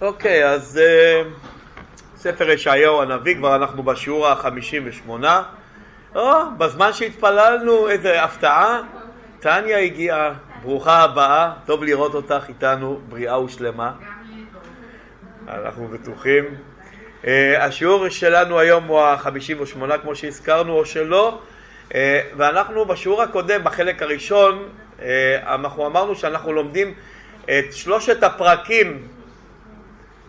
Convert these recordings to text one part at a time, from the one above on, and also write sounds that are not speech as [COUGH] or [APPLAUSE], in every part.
אוקיי, אז אה, ספר ישעיהו הנביא, כבר אנחנו בשיעור ה-58. או, בזמן שהתפללנו, איזה הפתעה. טניה הגיעה, ברוכה הבאה, טוב לראות אותך איתנו, בריאה ושלמה. אנחנו בטוחים. אה, השיעור שלנו היום הוא ה-58, כמו שהזכרנו, או שלא. אה, ואנחנו בשיעור הקודם, בחלק הראשון, אנחנו אמרנו שאנחנו לומדים את שלושת הפרקים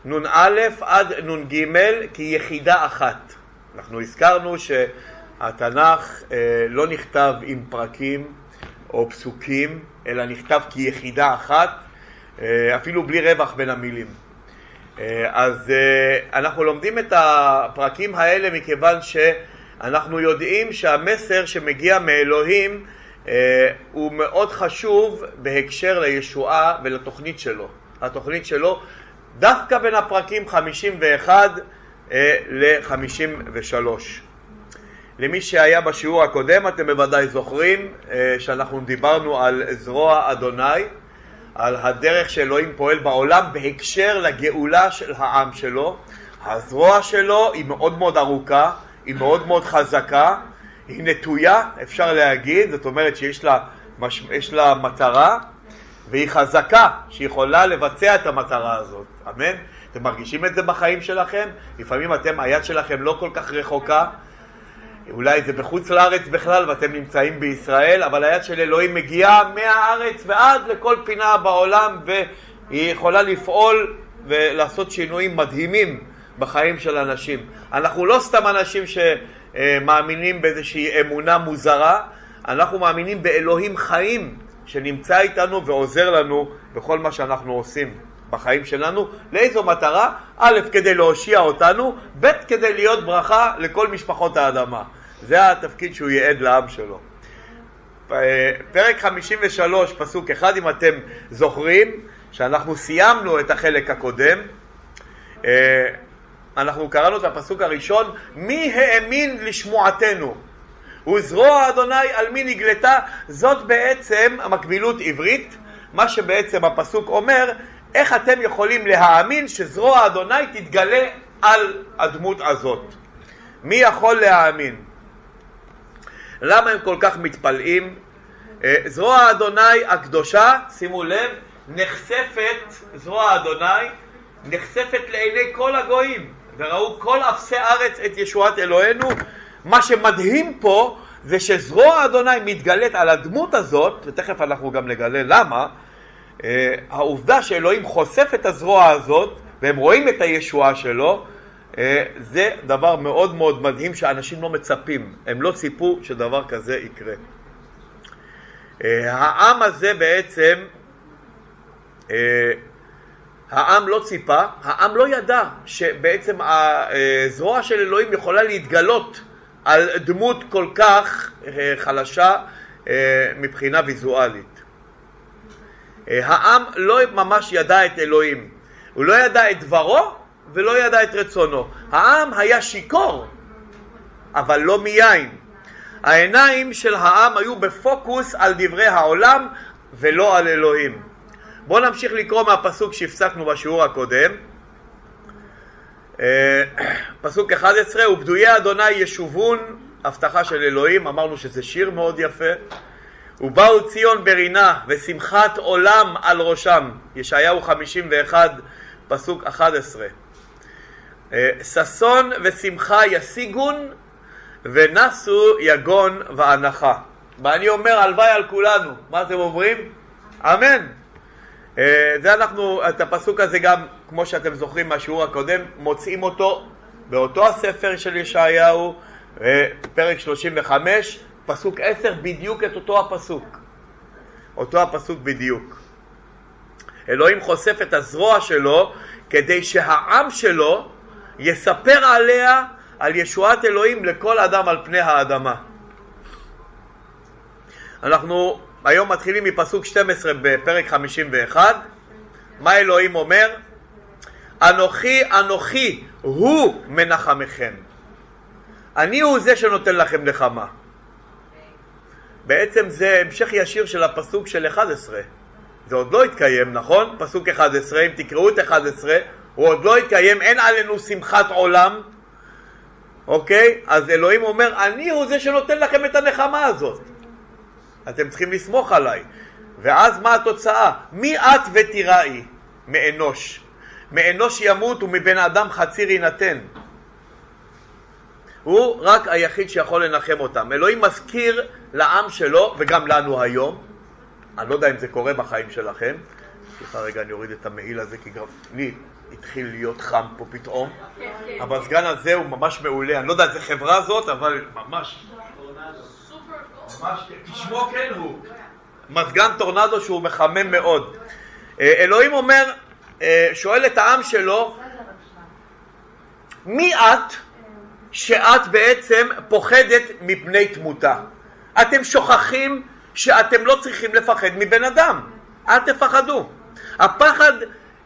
נ"א עד נ"ג כיחידה אחת. אנחנו הזכרנו שהתנ"ך אה, לא נכתב עם פרקים או פסוקים, אלא נכתב כיחידה אחת, אה, אפילו בלי רווח בין המילים. אה, אז אנחנו לומדים את הפרקים האלה מכיוון שאנחנו יודעים שהמסר שמגיע מאלוהים הוא מאוד חשוב בהקשר לישועה ולתוכנית שלו. התוכנית שלו דווקא בין הפרקים 51 אה, ל-53. למי שהיה בשיעור הקודם, אתם בוודאי זוכרים אה, שאנחנו דיברנו על זרוע אדוני, על הדרך שאלוהים פועל בעולם בהקשר לגאולה של העם שלו. הזרוע שלו היא מאוד מאוד ארוכה, היא מאוד מאוד חזקה, היא נטויה, אפשר להגיד, זאת אומרת שיש לה, לה מטרה, והיא חזקה, שיכולה לבצע את המטרה הזאת. אמן? אתם מרגישים את זה בחיים שלכם? לפעמים אתם, היד שלכם לא כל כך רחוקה, אולי זה בחוץ לארץ בכלל ואתם נמצאים בישראל, אבל היד של אלוהים מגיעה מהארץ ועד לכל פינה בעולם והיא יכולה לפעול ולעשות שינויים מדהימים בחיים של אנשים. אנחנו לא סתם אנשים שמאמינים באיזושהי אמונה מוזרה, אנחנו מאמינים באלוהים חיים שנמצא איתנו ועוזר לנו בכל מה שאנחנו עושים. בחיים שלנו, לאיזו מטרה? א', כדי להושיע אותנו, ב', כדי להיות ברכה לכל משפחות האדמה. זה התפקיד שהוא ייעד לעם שלו. פרק 53, פסוק אחד, אם אתם זוכרים, שאנחנו סיימנו את החלק הקודם, אה, אנחנו קראנו את הפסוק הראשון, מי האמין לשמועתנו? וזרוע אדוני על מי נגלתה, זאת בעצם המקבילות עברית, מה שבעצם הפסוק אומר, איך אתם יכולים להאמין שזרוע אדוני תתגלה על הדמות הזאת? מי יכול להאמין? למה הם כל כך מתפלאים? אה, זרוע אדוני הקדושה, שימו לב, נחשפת, זרוע אדוני, נחשפת לעיני כל הגויים, וראו כל אפסי ארץ את ישועת אלוהינו. מה שמדהים פה זה שזרוע אדוני מתגלית על הדמות הזאת, ותכף אנחנו גם נגלה למה, אה, העובדה שאלוהים חושף את הזרוע הזאת והם רואים את הישועה שלו אה, זה דבר מאוד מאוד מדהים שאנשים לא מצפים, הם לא ציפו שדבר כזה יקרה. אה, העם הזה בעצם, העם לא ציפה, העם לא ידע שבעצם הזרוע של אלוהים יכולה להתגלות על דמות כל כך חלשה מבחינה ויזואלית. אה, העם לא ממש ידע את אלוהים, הוא לא ידע את דברו ולא ידע את רצונו. העם היה שיכור, אבל לא מיין. העיניים של העם היו בפוקוס על דברי העולם ולא על אלוהים. בואו נמשיך לקרוא מהפסוק שהפסקנו בשיעור הקודם. אה, פסוק 11, ופדויי אדוני ישובון, הבטחה של אלוהים, אמרנו שזה שיר מאוד יפה. ובאו ציון ברינה ושמחת עולם על ראשם, ישעיהו 51 פסוק 11. אה, ששון ושמחה ישיגון ונסו יגון ואנחה. ואני אומר הלוואי על כולנו, מה אתם אומרים? אמן. אה, זה אנחנו, את הפסוק הזה גם, כמו שאתם זוכרים מהשיעור הקודם, מוצאים אותו באותו הספר של ישעיהו, אה, פרק 35, פסוק עשר, בדיוק את אותו הפסוק. אותו הפסוק בדיוק. אלוהים חושף את הזרוע שלו כדי שהעם שלו יספר עליה, על ישועת אלוהים לכל אדם על פני האדמה. אנחנו היום מתחילים מפסוק 12 בפרק 51. מה אלוהים אומר? אנוכי אנוכי הוא מנחמכם. אני הוא זה שנותן לכם נחמה. בעצם זה המשך ישיר של הפסוק של 11. זה עוד לא התקיים, נכון? פסוק 11, אם תקראו את 11, הוא עוד לא התקיים, אין עלינו שמחת עולם, אוקיי? אז אלוהים אומר, אני הוא זה שנותן לכם את הנחמה הזאת. אתם צריכים לסמוך עליי. ואז מה התוצאה? מי את ותיראי? מאנוש. מאנוש ימות ומבן אדם חציר יינתן. הוא רק היחיד שיכול לנחם אותם. אלוהים מזכיר לעם שלו, וגם לנו היום, אני לא יודע אם זה קורה בחיים שלכם, סליחה רגע, אני אוריד את המעיל הזה, כי גם לי התחיל להיות חם פה פתאום. המזגן הזה הוא ממש מעולה, אני לא יודע איזה חברה זאת, אבל ממש... כשמו כן הוא. מזגן טורנדו שהוא מחמם מאוד. אה, אלוהים אומר, אה, שואל את העם שלו, מי את שאת בעצם פוחדת מפני תמותה? אתם שוכחים שאתם לא צריכים לפחד מבן אדם. אל תפחדו. הפחד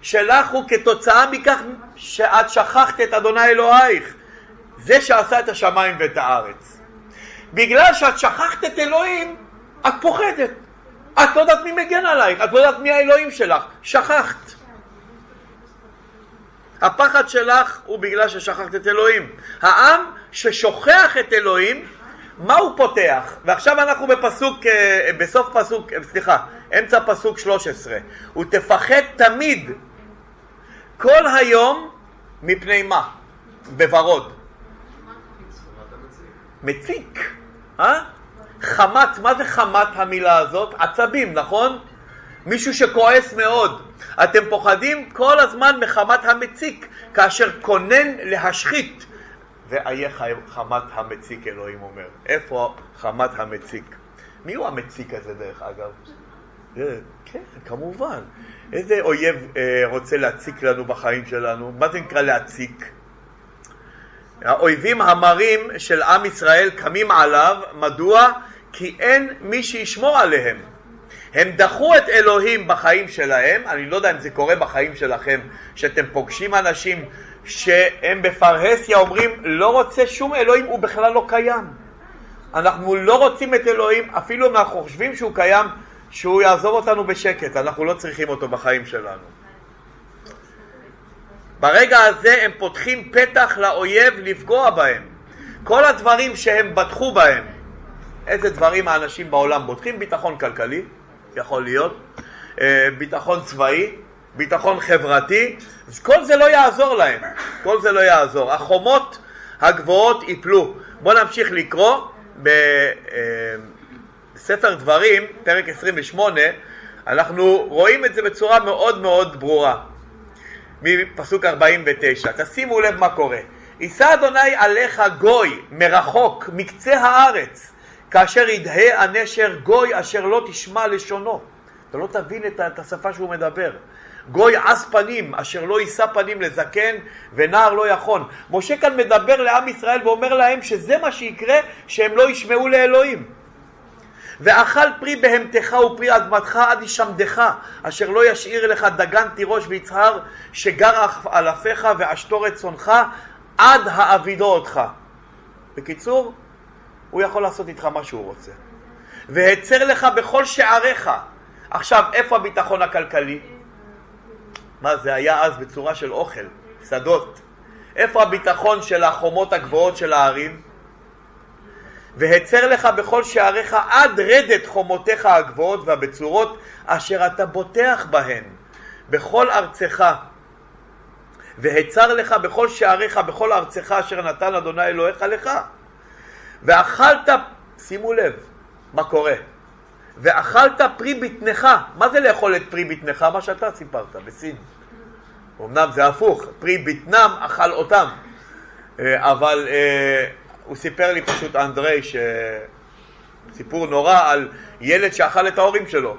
שלך הוא כתוצאה מכך שאת שכחת את אדוני אלוהיך, זה שעשה את השמיים ואת הארץ. בגלל שאת שכחת את אלוהים, את פוחדת. את לא יודעת מי מגן עלייך, את לא יודעת מי האלוהים שלך, שכחת. הפחד שלך הוא בגלל ששכחת את אלוהים. העם ששוכח את אלוהים, מה הוא פותח? ועכשיו אנחנו בפסוק, אה, בסוף פסוק, אה, סליחה, אמצע פסוק 13. הוא תפחד תמיד, כל היום, מפני מה? בוורוד. מציק, אה? חמת, מה זה חמת המילה הזאת? עצבים, נכון? מישהו שכועס מאוד. אתם פוחדים כל הזמן מחמת המציק, כאשר כונן להשחית. ואייך חמת המציק, אלוהים אומר. איפה חמת המציק? מי הוא המציק הזה, דרך אגב? כן, כמובן. איזה אויב אה, רוצה להציק לנו בחיים שלנו? מה זה נקרא להציק? האויבים המרים של עם ישראל קמים עליו, מדוע? כי אין מי שישמור עליהם. הם דחו את אלוהים בחיים שלהם, אני לא יודע אם זה קורה בחיים שלכם, שאתם פוגשים אנשים שהם בפרהסיה אומרים לא רוצה שום אלוהים, הוא בכלל לא קיים. אנחנו לא רוצים את אלוהים, אפילו אם אנחנו חושבים שהוא קיים, שהוא יעזוב אותנו בשקט, אנחנו לא צריכים אותו בחיים שלנו. ברגע הזה הם פותחים פתח לאויב לפגוע בהם. כל הדברים שהם בטחו בהם, איזה דברים האנשים בעולם בוטחים? ביטחון כלכלי, יכול להיות, אה, ביטחון צבאי, ביטחון חברתי, אז כל זה לא יעזור להם, כל זה לא יעזור. החומות הגבוהות ייפלו. בואו נמשיך לקרוא בספר אה, דברים, פרק 28, אנחנו רואים את זה בצורה מאוד מאוד ברורה, מפסוק 49. תשימו לב מה קורה. יישא אדוני עליך גוי מרחוק, מקצה הארץ, כאשר ידהה הנשר גוי אשר לא תשמע לשונו. אתה לא תבין את השפה שהוא מדבר. גוי עש פנים, אשר לא יישא פנים לזקן ונער לא יכון. משה כאן מדבר לעם ישראל ואומר להם שזה מה שיקרה, שהם לא ישמעו לאלוהים. ואכל פרי בהמתך ופרי אדמתך עד ישמדך, אשר לא ישאיר לך דגן תירוש ויצהר, שגר על אפיך ואשתור את צונך, עד האבידו אותך. בקיצור, הוא יכול לעשות איתך מה שהוא רוצה. והצר לך בכל שעריך. עכשיו, איפה הביטחון הכלכלי? מה, זה היה אז בצורה של אוכל, שדות. איפה הביטחון של החומות הגבוהות של הערים? והצר לך בכל שעריך עד רדת חומותיך הגבוהות והבצורות אשר אתה בוטח בהן בכל ארצך. והצר לך בכל שעריך בכל ארצך אשר נתן אדוני אלוהיך לך. ואכלת, שימו לב מה קורה, ואכלת פרי בטנך, מה זה לאכול את פרי בטנך? מה שאתה סיפרת בסין. אמנם זה הפוך, פרי בטנם אכל אותם, אה, אבל אה, הוא סיפר לי פשוט אנדרי סיפור נורא על ילד שאכל את ההורים שלו.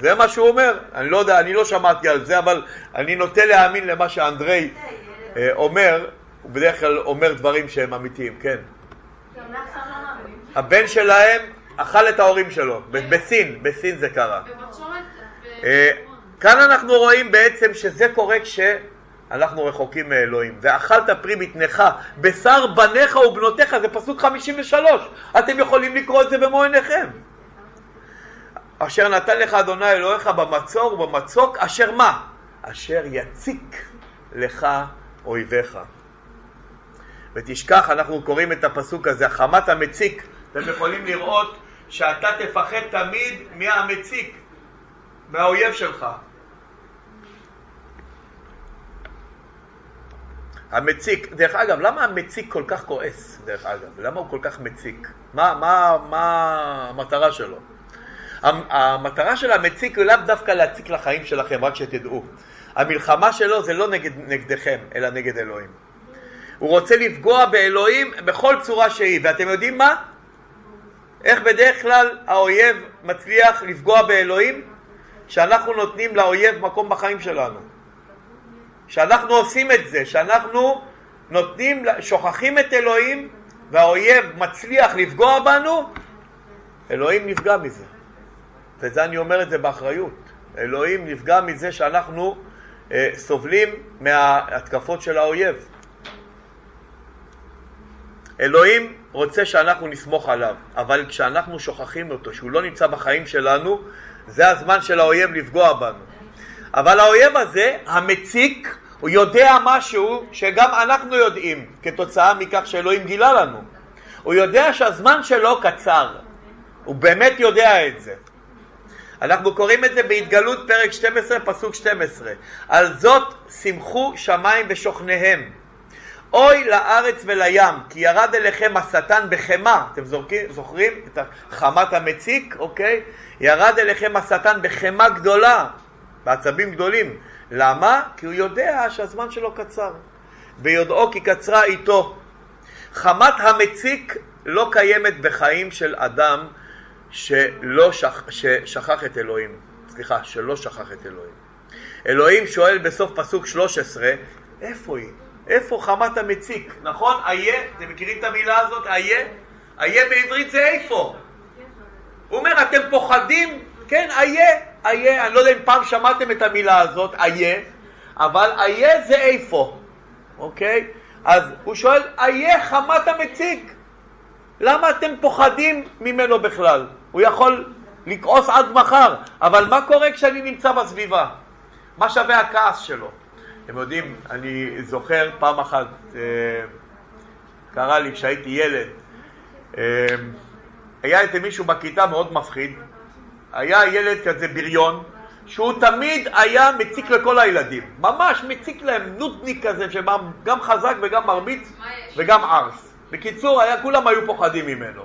זה מה שהוא אומר, אני לא יודע, אני לא שמעתי על זה, אבל אני נוטה להאמין למה שאנדרי אה, אומר, הוא בדרך כלל אומר דברים שהם אמיתיים, כן. הבן שלהם אכל את ההורים שלו, בסין, בסין זה קרה. אה, כאן אנחנו רואים בעצם שזה קורה כשאנחנו רחוקים מאלוהים. ואכלת פרי בטנך, בשר בניך ובנותיך, זה פסוק 53. אתם יכולים לקרוא את זה במו עיניכם. אשר נתן לך אדוני אלוהיך במצור ובמצוק, אשר מה? אשר יציק לך אויביך. ותשכח, אנחנו קוראים את הפסוק הזה, החמת המציק. אתם יכולים לראות שאתה תפחד תמיד מהמציק, מהאויב שלך. המציק, דרך אגב, למה המציק כל כך כועס, דרך אגב? למה הוא כל כך מציק? מה, מה, מה המטרה שלו? המטרה של המציק היא לאו דווקא להציק לחיים שלכם, רק שתדעו. המלחמה שלו זה לא נגד, נגדכם, אלא נגד אלוהים. הוא רוצה לפגוע באלוהים בכל צורה שהיא, ואתם יודעים מה? איך בדרך כלל האויב מצליח לפגוע באלוהים? כשאנחנו נותנים לאויב מקום בחיים שלנו. כשאנחנו עושים את זה, כשאנחנו נותנים, שוכחים את אלוהים והאויב מצליח לפגוע בנו, אלוהים נפגע מזה. וזה אני אומר את זה באחריות. אלוהים נפגע מזה שאנחנו אה, סובלים מההתקפות של האויב. אלוהים רוצה שאנחנו נסמוך עליו, אבל כשאנחנו שוכחים אותו, שהוא לא נמצא בחיים שלנו, זה הזמן של האויב לפגוע בנו. אבל האויב הזה, המציק, הוא יודע משהו שגם אנחנו יודעים, כתוצאה מכך שאלוהים גילה לנו. הוא יודע שהזמן שלו קצר. הוא באמת יודע את זה. אנחנו קוראים את זה בהתגלות פרק 12, פסוק 12. על זאת שמחו שמיים ושוכניהם. אוי לארץ ולים, כי ירד אליכם השטן בחמה. אתם זוכרים, זוכרים את חמת המציק, אוקיי? ירד אליכם השטן בחמה גדולה, בעצבים גדולים. למה? כי הוא יודע שהזמן שלו קצר. ביודעו כי קצרה איתו. חמת המציק לא קיימת בחיים של אדם שלא שכ... ששכח את אלוהים. סליחה, שלא שכח את אלוהים. אלוהים שואל בסוף פסוק 13, איפה היא? איפה חמת המציק? נכון? איה, אתם מכירים את המילה הזאת? איה? איה בעברית זה איפה. הוא אומר, אתם פוחדים? כן, איה, איה. אני לא יודע אם פעם שמעתם את המילה הזאת, איה, אבל איה זה איפה, אוקיי? אז הוא שואל, איה חמת המציק? למה אתם פוחדים ממנו בכלל? הוא יכול לכעוס עד מחר, אבל מה קורה כשאני נמצא בסביבה? מה שווה הכעס שלו? אתם יודעים, אני זוכר פעם אחת, אה, קרה לי כשהייתי ילד, אה, היה איזה מישהו בכיתה מאוד מפחיד, היה ילד כזה בריון, שהוא תמיד היה מציק לכל הילדים, ממש מציק להם, נודניק כזה, שגם חזק וגם מרביץ וגם ערס. בקיצור, היה, כולם היו פוחדים ממנו.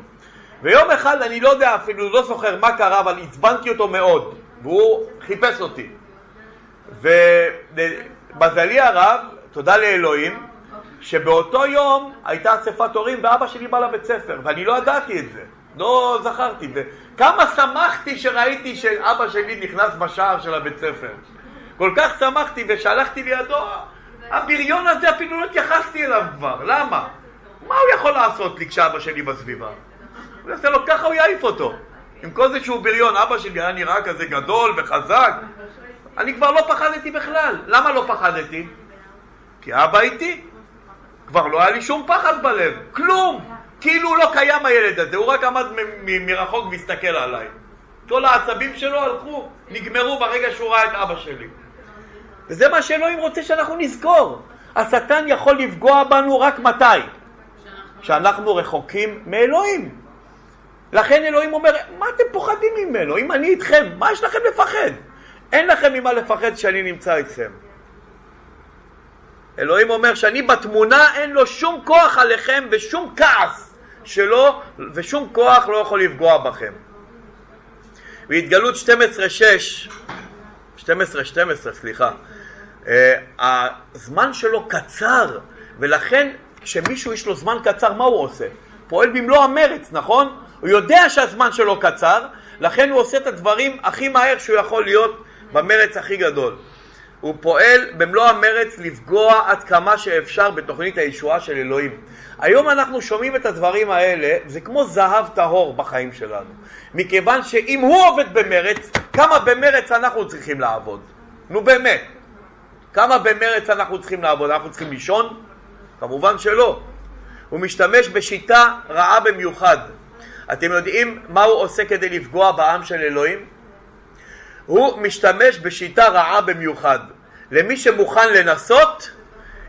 ויום אחד, אני לא יודע אפילו, לא זוכר מה קרה, אבל עצבנתי אותו מאוד, והוא חיפש אותי. ומזלי הרב, תודה לאלוהים, שבאותו יום הייתה אספת הורים ואבא שלי בא לבית ספר, ואני לא ידעתי את זה, לא זכרתי. וכמה שמחתי שראיתי שאבא שלי נכנס בשער של הבית ספר. כל כך שמחתי ושהלכתי לידו, הבריון הזה אפילו לא התייחסתי אליו כבר, למה? מה הוא יכול לעשות לי כשאבא שלי בסביבה? הוא יעשה לו ככה, הוא יעיף אותו. עם כל זה שהוא בריון, אבא שלי היה נראה כזה גדול וחזק. אני כבר לא פחדתי בכלל. למה לא פחדתי? כי אבא איתי. כבר לא היה לי שום פחד בלב, כלום. כאילו לא קיים הילד הזה, הוא רק עמד מרחוק והסתכל עליי. כל העצבים שלו הלכו, נגמרו ברגע שהוא ראה את אבא שלי. וזה מה שאלוהים רוצה שאנחנו נזכור. השטן יכול לפגוע בנו רק מתי? שאנחנו רחוקים מאלוהים. לכן אלוהים אומר, מה אתם פוחדים ממנו? אם אני איתכם, מה יש לכם לפחד? אין לכם ממה לפחד שאני נמצא איתכם. אלוהים אומר שאני בתמונה אין לו שום כוח עליכם ושום כעס שלו ושום כוח לא יכול לפגוע בכם. בהתגלות 12-6, 12-12 סליחה, uh, הזמן שלו קצר ולכן כשמישהו יש לו זמן קצר מה הוא עושה? פועל במלוא המרץ, נכון? הוא יודע שהזמן שלו קצר, לכן הוא עושה את הדברים הכי מהר שהוא יכול להיות במרץ הכי גדול. הוא פועל במלוא המרץ לפגוע עד כמה שאפשר בתוכנית הישועה של אלוהים. היום אנחנו שומעים את הדברים האלה, זה כמו זהב טהור בחיים שלנו. מכיוון שאם הוא עובד במרץ, כמה במרץ אנחנו צריכים לעבוד? נו באמת. כמה במרץ אנחנו צריכים לעבוד? אנחנו צריכים לישון? כמובן שלא. הוא משתמש בשיטה רעה במיוחד. אתם יודעים מה הוא עושה כדי לפגוע בעם של אלוהים? הוא משתמש בשיטה רעה במיוחד. למי שמוכן לנסות,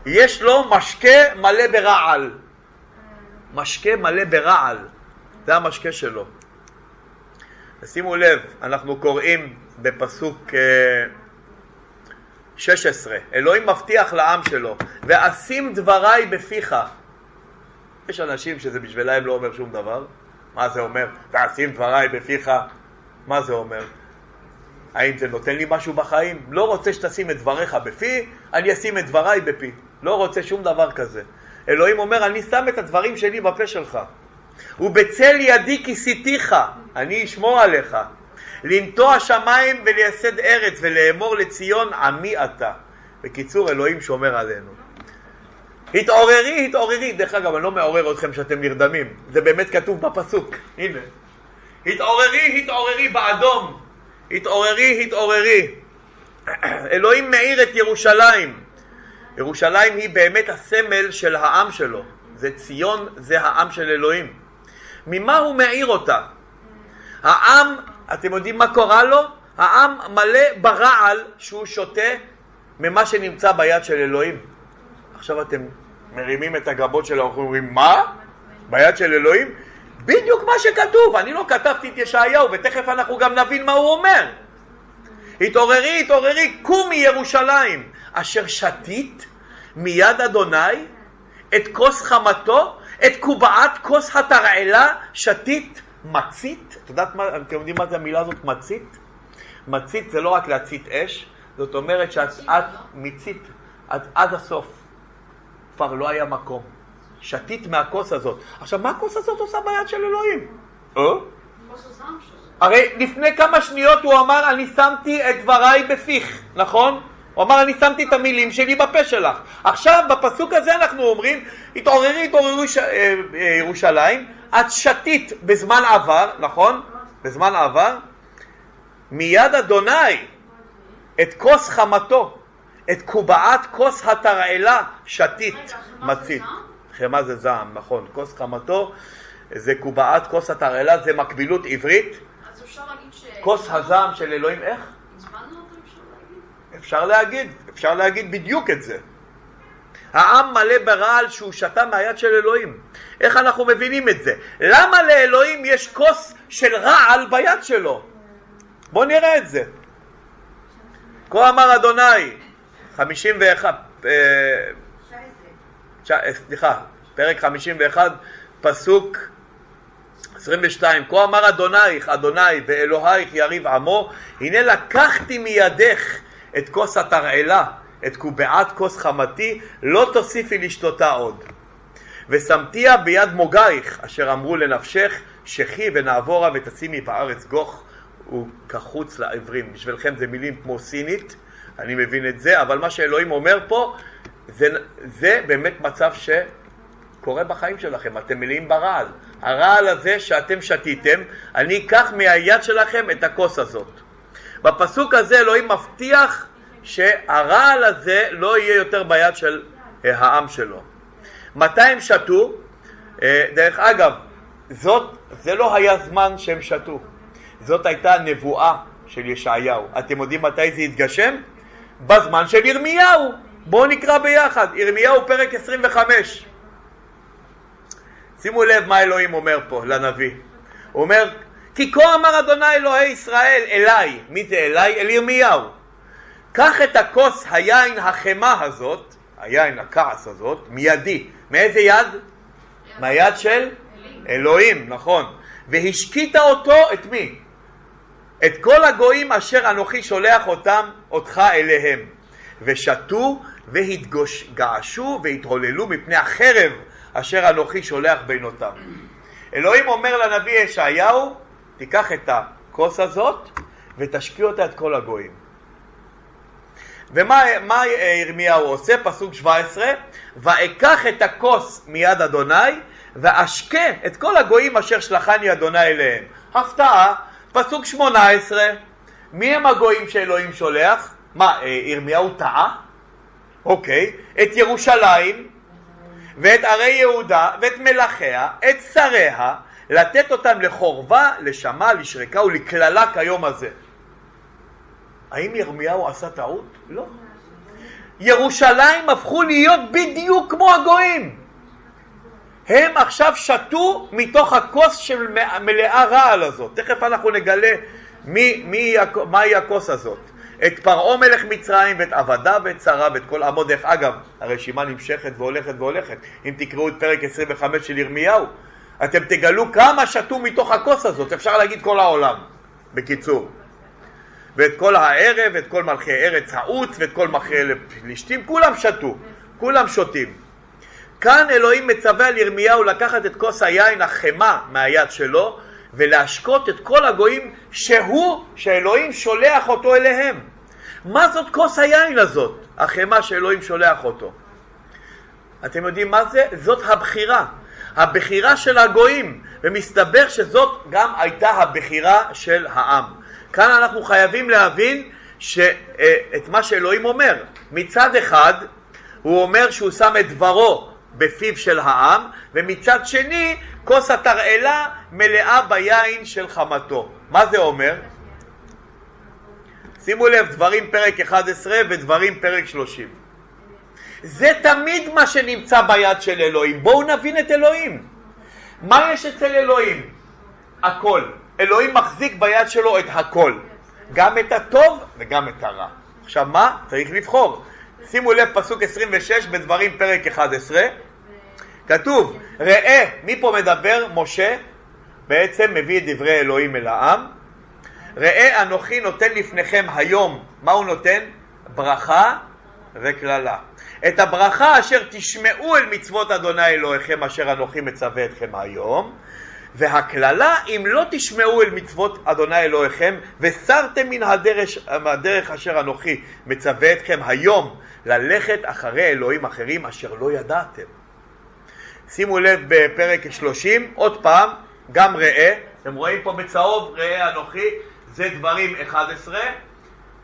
יש לו משקה מלא ברעל. משקה מלא ברעל, זה המשקה שלו. שימו לב, אנחנו קוראים בפסוק 16, אה, אלוהים מבטיח לעם שלו, ואשים דבריי בפיך. יש אנשים שזה בשבילם לא אומר שום דבר. מה זה אומר? ואשים דבריי בפיך. מה זה אומר? האם זה נותן לי משהו בחיים? לא רוצה שתשים את דבריך בפי, אני אשים את דבריי בפי. לא רוצה שום דבר כזה. אלוהים אומר, אני שם את הדברים שלי בפה שלך. ובצל ידי כיסיתיך, אני אשמור עליך. לנטוע שמיים ולייסד ארץ ולאמור לציון עמי אתה. בקיצור, אלוהים שומר עלינו. התעוררי, התעוררי. דרך אגב, אני לא מעורר אתכם שאתם נרדמים. זה באמת כתוב בפסוק. הנה. התעוררי, התעוררי באדום. התעוררי, התעוררי. [CLEARS THROAT] אלוהים מאיר את ירושלים. ירושלים היא באמת הסמל של העם שלו. זה ציון, זה העם של אלוהים. ממה הוא מאיר אותה? העם, אתם יודעים מה קורה לו? העם מלא ברעל שהוא שותה ממה שנמצא ביד של אלוהים. עכשיו אתם מרימים את הגבות של האורחים ואומרים, מה? ביד של אלוהים? בדיוק מה שכתוב, אני לא כתבתי את ישעיהו ותכף אנחנו גם נבין מה הוא אומר. התעוררי, התעוררי, קומי ירושלים, אשר שתית מיד אדוני את כוס חמתו, את קובעת כוס התרעלה, שתית מצית. את יודעת מה, אתם יודעים מה זה המילה הזאת מצית? מצית זה לא רק להצית אש, זאת אומרת שאת מיצית, את עד הסוף. כבר לא היה מקום. שתית מהכוס הזאת. עכשיו, מה הכוס הזאת עושה ביד של אלוהים? אה? הרי לפני כמה שניות הוא אמר, אני שמתי את דבריי בפיך, נכון? הוא אמר, אני שמתי את המילים שלי בפה שלך. עכשיו, בפסוק הזה אנחנו אומרים, התעוררי, התעוררי ש... אה, אה, ירושלים, את שתית בזמן עבר, נכון? בזמן עבר, מיד אדוני את כוס חמתו, את קובעת כוס התרעלה שתית, מצית. חמאה זה זעם, נכון. כוס חמתו זה קובעת כוס התרעלה, זה מקבילות עברית. אז אפשר להגיד ש... כוס הזעם של אלוהים, איך? אפשר להגיד, אפשר להגיד בדיוק את זה. העם מלא ברעל שהוא שתה מהיד של אלוהים. איך אנחנו מבינים את זה? למה לאלוהים יש כוס של רעל ביד שלו? בואו נראה את זה. כה אמר אדוני, 51, אה, אה, סליחה, פרק 51, פסוק 22, כה אמר אדונייך, אדוני ואלוהיך יריב עמו, הנה לקחתי מידך את כוס התרעלה, את קובעת כוס חמתי, לא תוסיפי לשתותה עוד. ושמתיה ביד מוגייך, אשר אמרו לנפשך, שכי ונעבורה ותשימי בארץ גוך וכחוץ לעברים. בשבילכם זה מילים כמו סינית, אני מבין את זה, אבל מה שאלוהים אומר פה, זה, זה באמת מצב שקורה בחיים שלכם, אתם מלאים ברעל. הרעל הזה שאתם שתיתם, אני אקח מהיד שלכם את הכוס הזאת. בפסוק הזה אלוהים מבטיח שהרעל הזה לא יהיה יותר ביד של אה, העם שלו. מתי הם שתו? אה, דרך אגב, זאת, זה לא היה זמן שהם שתו, זאת הייתה נבואה של ישעיהו. אתם יודעים מתי זה התגשם? בזמן של ירמיהו. בואו נקרא ביחד, ירמיהו פרק 25. שימו לב מה אלוהים אומר פה לנביא. הוא אומר, כי כה אמר אדוני אלוהי ישראל אליי. מי זה אליי? אל ירמיהו. קח את הכוס היין החמה הזאת, היין הכעס הזאת, מידי. מאיזה יד? מהיד של אלוהים, נכון. והשקית אותו, את מי? את כל הגויים אשר אנוכי שולח אותם, אותך אליהם. ושתו והתגעשו והתהוללו מפני החרב אשר אנוכי שולח בינותם. אלוהים אומר לנביא ישעיהו, תיקח את הכוס הזאת ותשקיע אותה את כל הגויים. ומה ירמיהו עושה? פסוק 17, ואקח את הכוס מיד אדוני ואשקה את כל הגויים אשר שלחני אדוני אליהם. הפתעה, פסוק 18, מי הם הגויים שאלוהים שולח? מה, אה, ירמיהו טעה? אוקיי, את ירושלים ואת ערי יהודה ואת מלכיה, את שריה, לתת אותם לחורבה, לשמה, לשרקה ולקללה כיום הזה. האם ירמיהו עשה טעות? לא. ירושלים הפכו להיות בדיוק כמו הגויים. הם עכשיו שתו מתוך הכוס של מלאה רעל הזאת. תכף אנחנו נגלה מי, מי, מהי הכוס הזאת. את פרעה מלך מצרים ואת עבדיו ואת שרה ואת כל עמו. דרך אגב, הרשימה נמשכת והולכת והולכת. אם תקראו את פרק 25 של ירמיהו, אתם תגלו כמה שתו מתוך הכוס הזאת, אפשר להגיד כל העולם, בקיצור. ואת כל הערב, ואת כל מלכי ארץ העוץ, ואת כל מלכי פלישתים, כולם שתו, כולם שותים. כאן אלוהים מצווה על ירמיהו לקחת את כוס היין החמה מהיד שלו ולהשקות את כל הגויים שהוא, שאלוהים שולח אותו אליהם. מה זאת כוס היין הזאת, החמה שאלוהים שולח אותו? אתם יודעים מה זה? זאת הבחירה. הבחירה של הגויים, ומסתבר שזאת גם הייתה הבחירה של העם. כאן אנחנו חייבים להבין ש, אה, את מה שאלוהים אומר. מצד אחד, הוא אומר שהוא שם את דברו בפיו של העם, ומצד שני, כוס התרעלה מלאה ביין של חמתו. מה זה אומר? שימו לב, דברים פרק 11 ודברים פרק 30. זה תמיד מה שנמצא ביד של אלוהים. בואו נבין את אלוהים. מה יש אצל אלוהים? הכל. אלוהים מחזיק ביד שלו את הכל. גם את הטוב וגם את הרע. עכשיו מה? צריך לבחור. שימו לב פסוק 26 בדברים פרק 11. כתוב, ראה, מי פה מדבר? משה בעצם מביא את דברי אלוהים אל העם. ראה אנוכי נותן לפניכם היום, מה הוא נותן? ברכה וקללה. את הברכה אשר תשמעו אל מצוות אדוני אלוהיכם אשר אנוכי מצווה אתכם היום, והקללה אם לא תשמעו אל מצוות אדוני אלוהיכם וסרתם מן הדרך, הדרך אשר אנוכי מצווה אתכם היום ללכת אחרי אלוהים אחרים אשר לא ידעתם. שימו לב בפרק 30, עוד פעם, גם ראה, אתם רואים פה בצהוב, ראה אנוכי, זה דברים 11,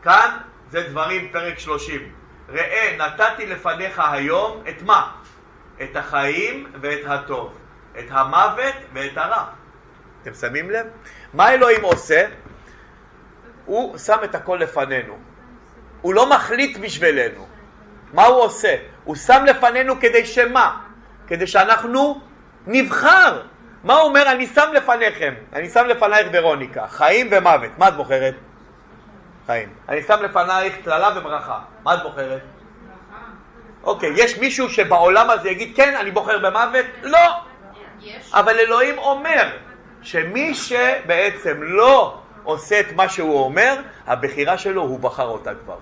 כאן זה דברים פרק 30. ראה נתתי לפניך היום את מה? את החיים ואת הטוב, את המוות ואת הרע. אתם שמים לב? מה אלוהים עושה? הוא שם את הכל לפנינו. הוא לא מחליט בשבילנו. מה הוא עושה? הוא שם לפנינו כדי שמה? כדי שאנחנו נבחר. מה הוא אומר? אני שם לפניכם, אני שם לפנייך ורוניקה, חיים ומוות. מה את בוחרת? חיים. אני שם לפנייך קללה וברכה. מה את בוחרת? אוקיי, יש מישהו שבעולם הזה יגיד כן, אני בוחר במוות? לא. אבל אלוהים אומר שמי שבעצם לא עושה את מה שהוא אומר, הבחירה שלו, הוא בחר אותה כבר.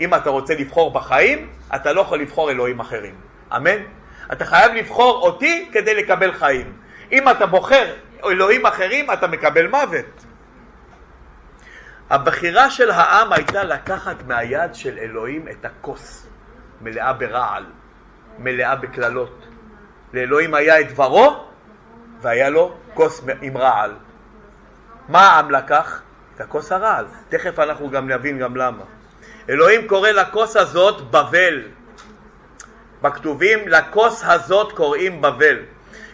אם אתה רוצה לבחור בחיים, אתה לא יכול לבחור אלוהים אחרים. אמן? אתה חייב לבחור אותי כדי לקבל חיים. אם אתה בוחר אלוהים אחרים, אתה מקבל מוות. הבחירה של העם הייתה לקחת מהיד של אלוהים את הכוס, מלאה ברעל, מלאה בקללות. לאלוהים היה את דברו, והיה לו כוס עם רעל. מה העם לקח? את הכוס הרעל. תכף אנחנו גם נבין גם למה. אלוהים קורא לכוס הזאת בבל. בכתובים לכוס הזאת קוראים בבל.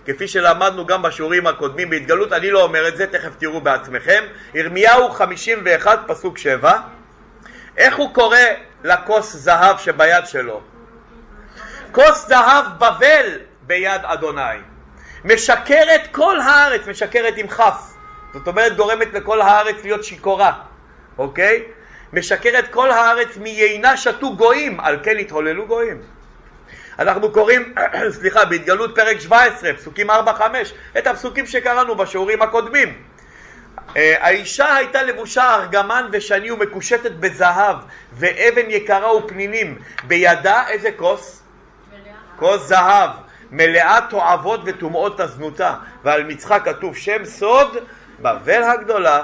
כפי שלמדנו גם בשיעורים הקודמים בהתגלות, אני לא אומר את זה, תכף תראו בעצמכם. ירמיהו 51 פסוק 7, איך הוא קורא לכוס זהב שביד שלו? כוס זהב בבל ביד אדוני. משקרת כל הארץ, משקרת עם כף. זאת אומרת גורמת לכל הארץ להיות שיכורה, אוקיי? משקרת כל הארץ מיינה שתו גויים, על כן התהוללו גויים. אנחנו קוראים, [CLEARS THROAT] סליחה, בהתגלות פרק 17, פסוקים 4-5, את הפסוקים שקראנו בשיעורים הקודמים. אה, האישה הייתה לבושה ארגמן ושני ומקושטת בזהב ואבן יקרה ופנינים. בידה איזה כוס? כוס זהב, מלאה תועבות וטומאות הזנותה. ועל מצחה כתוב שם סוד בבל הגדולה,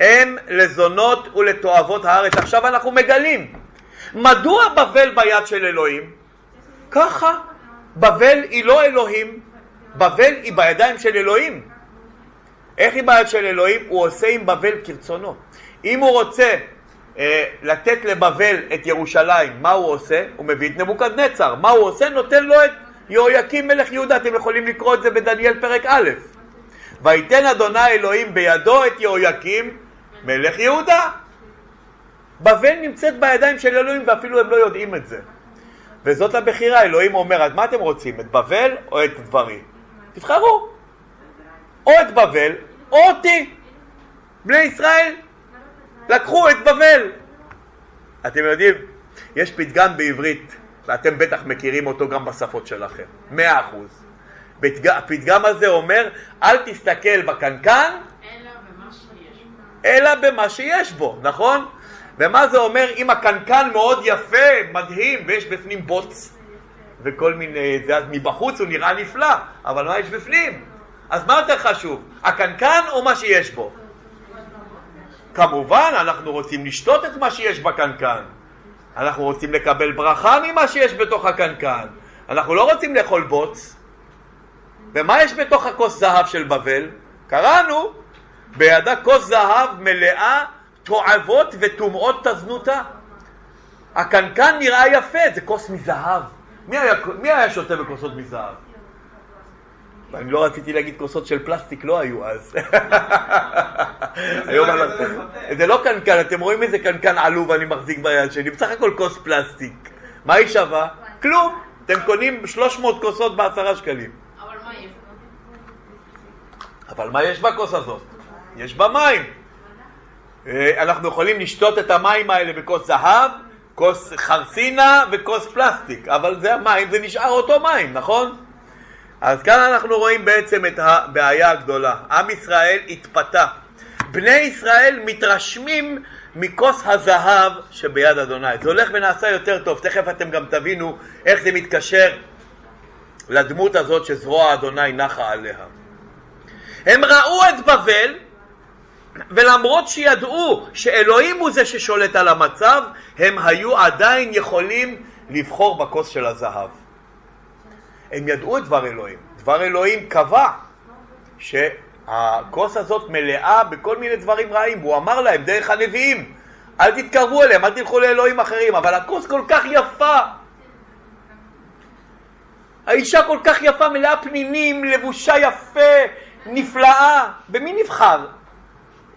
אם לזונות ולתועבות הארץ. עכשיו אנחנו מגלים, מדוע בבל ביד של אלוהים? ככה בבל היא לא אלוהים, בבל היא בידיים של אלוהים. איך היא ביד של אלוהים? הוא עושה עם בבל כרצונו. אם הוא רוצה אה, לתת לבבל את ירושלים, מה הוא עושה? הוא מביא את נבוקדנצר. מה הוא עושה? נותן לו את יהויקים מלך יהודה. אתם יכולים לקרוא את זה בדניאל פרק א'. ויתן אדוני אלוהים בידו את יהויקים מלך יהודה. בבל נמצאת בידיים של אלוהים ואפילו הם לא יודעים את זה. וזאת הבחירה, אלוהים אומר, אז מה אתם רוצים, את בבל או את דברי? תבחרו. או את בבל או אותי. בני ישראל לקחו את בבל. אתם יודעים, יש פתגם בעברית, ואתם בטח מכירים אותו גם בשפות שלכם, מאה אחוז. הפתגם הזה אומר, אל תסתכל בקנקן, אלא במה שיש בו, נכון? ומה זה אומר אם הקנקן מאוד יפה, מדהים, ויש בפנים בוץ וכל מיני, זה אז מבחוץ הוא נראה נפלא, אבל מה יש בפנים? אז מה יותר חשוב, הקנקן או מה שיש בו? כמובן, אנחנו רוצים לשתות את מה שיש בקנקן. אנחנו רוצים לקבל ברכה ממה שיש בתוך הקנקן. אנחנו לא רוצים לאכול בוץ. ומה יש בתוך הכוס זהב של בבל? קראנו, בידה כוס זהב מלאה תועבות וטומאות תזנותה. הקנקן נראה יפה, זה כוס מזהב. מי היה, מי היה שותה בכוסות מזהב? אני לא רציתי להגיד כוסות של פלסטיק, לא היו אז. היום זה לא קנקן, אתם רואים איזה קנקן עלוב אני מחזיק ביד שלי, בסך הכל כוס פלסטיק. מה היא שווה? כלום. אתם קונים 300 כוסות בעשרה שקלים. אבל מה יש בכוס הזאת? יש בה מים. אה, אנחנו יכולים לשתות את המים האלה בכוס זהב, כוס חרסינה וכוס פלסטיק, אבל זה המים, זה נשאר אותו מים, נכון? אז כאן אנחנו רואים בעצם את הבעיה הגדולה. עם ישראל התפתה. בני ישראל מתרשמים מכוס הזהב שביד אדוני. זה הולך ונעשה יותר טוב, תכף אתם גם תבינו איך זה מתקשר לדמות הזאת שזרוע אדוני נחה עליה. הם ראו את בבל, ולמרות שידעו שאלוהים הוא זה ששולט על המצב, הם היו עדיין יכולים לבחור בכוס של הזהב. הם ידעו את דבר אלוהים. דבר אלוהים קבע שהכוס הזאת מלאה בכל מיני דברים רעים, והוא אמר להם דרך הנביאים, אל תתקרבו אליהם, אל תלכו לאלוהים אחרים, אבל הכוס כל כך יפה. האישה כל כך יפה, מלאה פנינים, לבושה יפה, נפלאה. במי נבחר?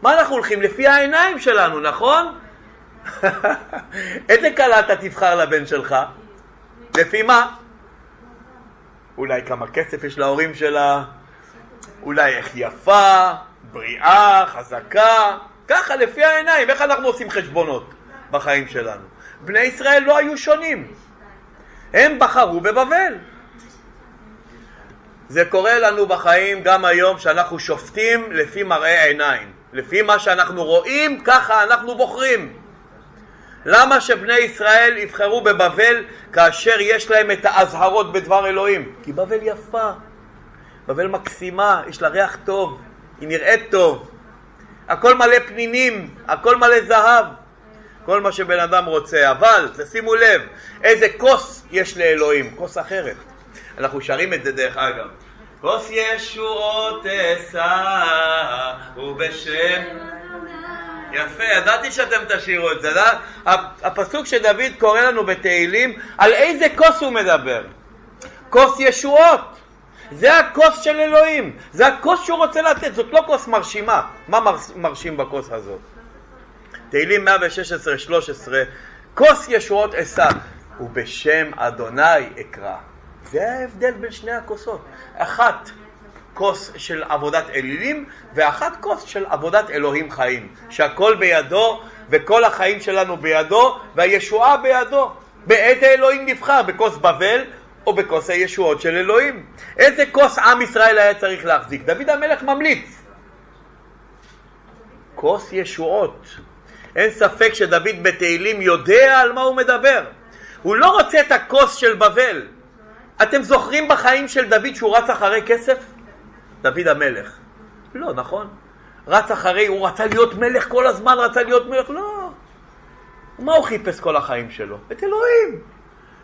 מה אנחנו הולכים? לפי העיניים שלנו, נכון? [LAUGHS] איזה כלה אתה תבחר לבן שלך? לפי מה? אולי כמה כסף יש להורים שלה, אולי איך יפה, בריאה, חזקה, ככה לפי העיניים, איך אנחנו עושים חשבונות בחיים שלנו? בני ישראל לא היו שונים, הם בחרו בבבל. זה קורה לנו בחיים גם היום שאנחנו שופטים לפי מראה עיניים. לפי מה שאנחנו רואים, ככה אנחנו בוחרים. למה שבני ישראל יבחרו בבבל כאשר יש להם את האזהרות בדבר אלוהים? כי בבל יפה, בבל מקסימה, יש לה ריח טוב, היא נראית טוב, הכל מלא פנינים, הכל מלא זהב, כל מה שבן אדם רוצה. אבל, תשימו לב, איזה כוס יש לאלוהים, כוס אחרת. אנחנו שרים את זה דרך אגב. כוס ישועות אשא ובשם יפה, ידעתי שאתם תשאירו את זה. הפסוק שדוד קורא לנו בתהילים, על איזה כוס הוא מדבר? כוס ישועות. זה הכוס של אלוהים, זה הכוס שהוא רוצה לתת, זאת לא כוס מרשימה. מה מרשים בכוס הזאת? תהילים 116-13, כוס ישועות אשא, ובשם אדוני אקרא. זה ההבדל בין שני הכוסות. אחת כוס של עבודת אלילים ואחת כוס של עבודת אלוהים חיים, שהכל בידו וכל החיים שלנו בידו והישועה בידו. באיזה אלוהים נבחר? בכוס בבל או בכוס הישועות של אלוהים? איזה כוס עם ישראל היה צריך להחזיק? דוד המלך ממליץ. כוס ישועות. אין ספק שדוד בתהילים יודע על מה הוא מדבר. הוא לא רוצה את הכוס של בבל. אתם זוכרים בחיים של דוד שהוא רץ אחרי כסף? דוד המלך. לא, נכון? רץ אחרי, הוא רצה להיות מלך כל הזמן, רצה להיות מלך, לא. מה הוא חיפש כל החיים שלו? את אלוהים.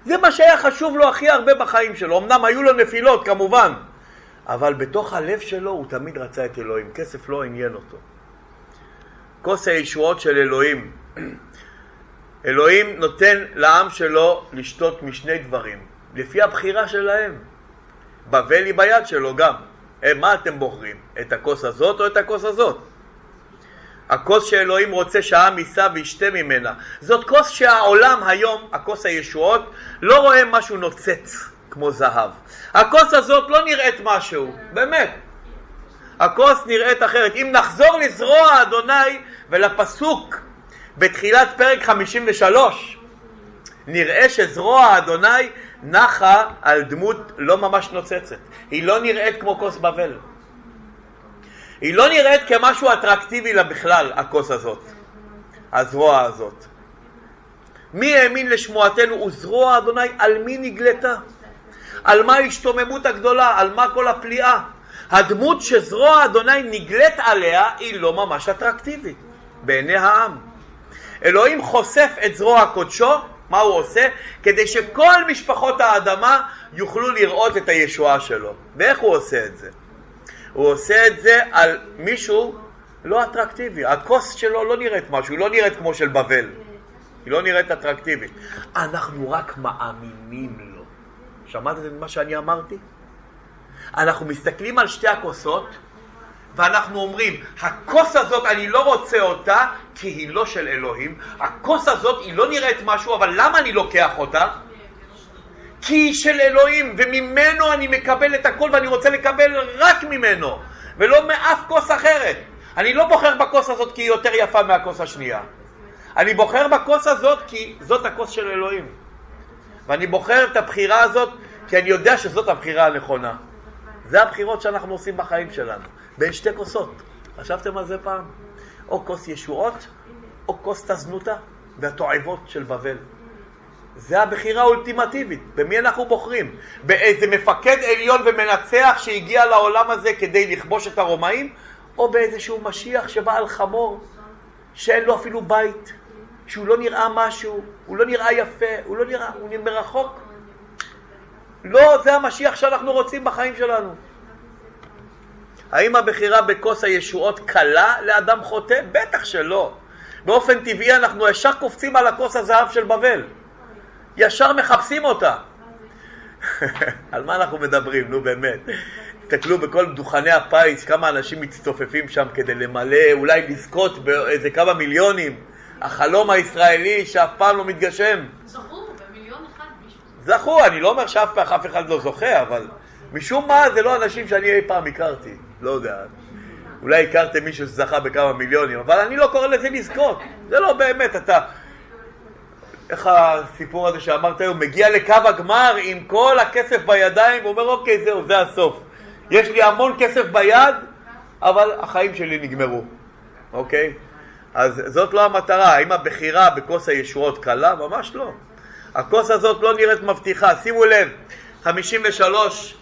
זה מה שהיה חשוב לו הכי הרבה בחיים שלו. אמנם היו לו נפילות, כמובן, אבל בתוך הלב שלו הוא תמיד רצה את אלוהים. כסף לא עניין אותו. כוס הישועות של אלוהים. [CLEARS THROAT] אלוהים נותן לעם שלו לשתות משני דברים, לפי הבחירה שלהם. בבל היא ביד שלו גם. מה אתם בוחרים? את הכוס הזאת או את הכוס הזאת? הכוס שאלוהים רוצה שהעם יישא וישתה ממנה. זאת כוס שהעולם היום, הכוס הישועות, לא רואה משהו נוצץ כמו זהב. הכוס הזאת לא נראית משהו, באמת. הכוס נראית אחרת. אם נחזור לזרוע אדוני ולפסוק בתחילת פרק 53, נראה שזרוע אדוני נחה על דמות לא ממש נוצצת. היא לא נראית כמו כוס בבל. היא לא נראית כמשהו אטרקטיבי לה בכלל, הכוס הזאת, הזרוע הזאת. מי האמין לשמועתנו וזרוע אדוני על מי נגלתה? על מה ההשתוממות הגדולה? על מה כל הפליאה? הדמות שזרוע אדוני נגלית עליה היא לא ממש אטרקטיבית בעיני העם. אלוהים חושף את זרוע קודשו, מה הוא עושה? כדי שכל משפחות האדמה יוכלו לראות את הישועה שלו. ואיך הוא עושה את זה? הוא עושה את זה על מישהו לא אטרקטיבי. הכוס שלו לא נראית משהו, היא לא נראית כמו של בבל. היא לא נראית אטרקטיבית. אנחנו רק מאמינים לו. שמעתם את מה שאני אמרתי? אנחנו מסתכלים על שתי הכוסות ואנחנו אומרים, הכוס הזאת אני לא רוצה אותה כי היא לא של אלוהים, הכוס הזאת היא לא נראית משהו, אבל למה אני לוקח אותה? כי היא של אלוהים, וממנו אני מקבל את הכל ואני רוצה לקבל רק ממנו, ולא מאף כוס אחרת. אני לא בוחר בכוס הזאת כי היא יותר יפה מהכוס השנייה. אני בוחר בכוס הזאת כי זאת הכוס של אלוהים. ואני בוחר את הבחירה הזאת כי אני יודע שזאת הבחירה הנכונה. זה הבחירות שאנחנו עושים בחיים שלנו, בין שתי כוסות. חשבתם על זה פעם? או כוס ישועות, או כוס תזנותה והתועבות של בבל. זה הבחירה האולטימטיבית. במי אנחנו בוחרים? באיזה מפקד עליון ומנצח שהגיע לעולם הזה כדי לכבוש את הרומאים? או באיזשהו משיח שבא על חמור, שאין לו אפילו בית, שהוא לא נראה משהו, הוא לא נראה יפה, הוא לא נראה, הוא נראה מרחוק. לא, זה המשיח שאנחנו רוצים בחיים שלנו. האם הבחירה בכוס הישועות קלה לאדם חוטא? בטח שלא. באופן טבעי אנחנו ישר קופצים על הכוס הזהב של בבל. ישר מחפשים אותה. [LAUGHS] על מה אנחנו מדברים? נו באמת. תסתכלו בכל דוכני הפיס, כמה אנשים מצטופפים שם כדי למלא, אולי לזכות באיזה כמה מיליונים. החלום הישראלי שאף פעם לא מתגשם. זכו במיליון אחד מישהו. זכו, אני לא אומר שאף אף אחד לא זוכה, אבל משום מה זה לא אנשים שאני אי פעם הכרתי. לא יודע. אולי הכרתם מישהו שזכה בכמה מיליונים, אבל אני לא קורא לזה לזכות. זה לא באמת, אתה... איך הסיפור הזה שאמרת היום, מגיע לקו הגמר עם כל הכסף בידיים ואומר אוקיי זהו, זה הסוף. יש לי המון כסף ביד, אבל החיים שלי נגמרו, אוקיי? אז זאת לא המטרה. האם הבחירה בכוס הישועות קלה? ממש לא. הכוס הזאת לא נראית מבטיחה. שימו לב, 53,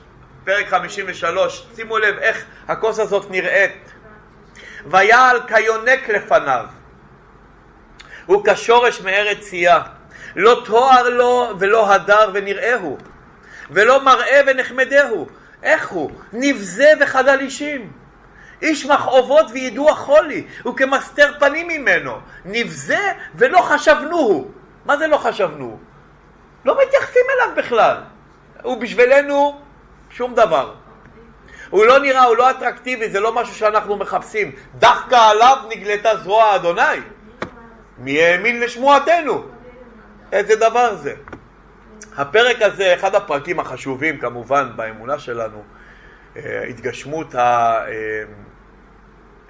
פרק 53, שימו לב איך הכוס הזאת נראית. ויעל כיונק לפניו, הוא כשורש מארץ צייה. לא תואר לו ולא הדר ונראהו, ולא מראה ונחמדהו. איך הוא? נבזה וחדל אישים. איש מכאובות וידוע חולי, הוא כמסתר פנים ממנו. נבזה ולא חשבנוהו. מה זה לא חשבנוהו? לא מתייחסים אליו בכלל. הוא בשבילנו שום דבר. הוא לא נראה, הוא לא אטרקטיבי, זה לא משהו שאנחנו מחפשים. דווקא עליו נגלתה זרוע אדוני. מי האמין לשמועתנו? איזה דבר זה? הפרק הזה, אחד הפרקים החשובים כמובן באמונה שלנו, אה, התגשמות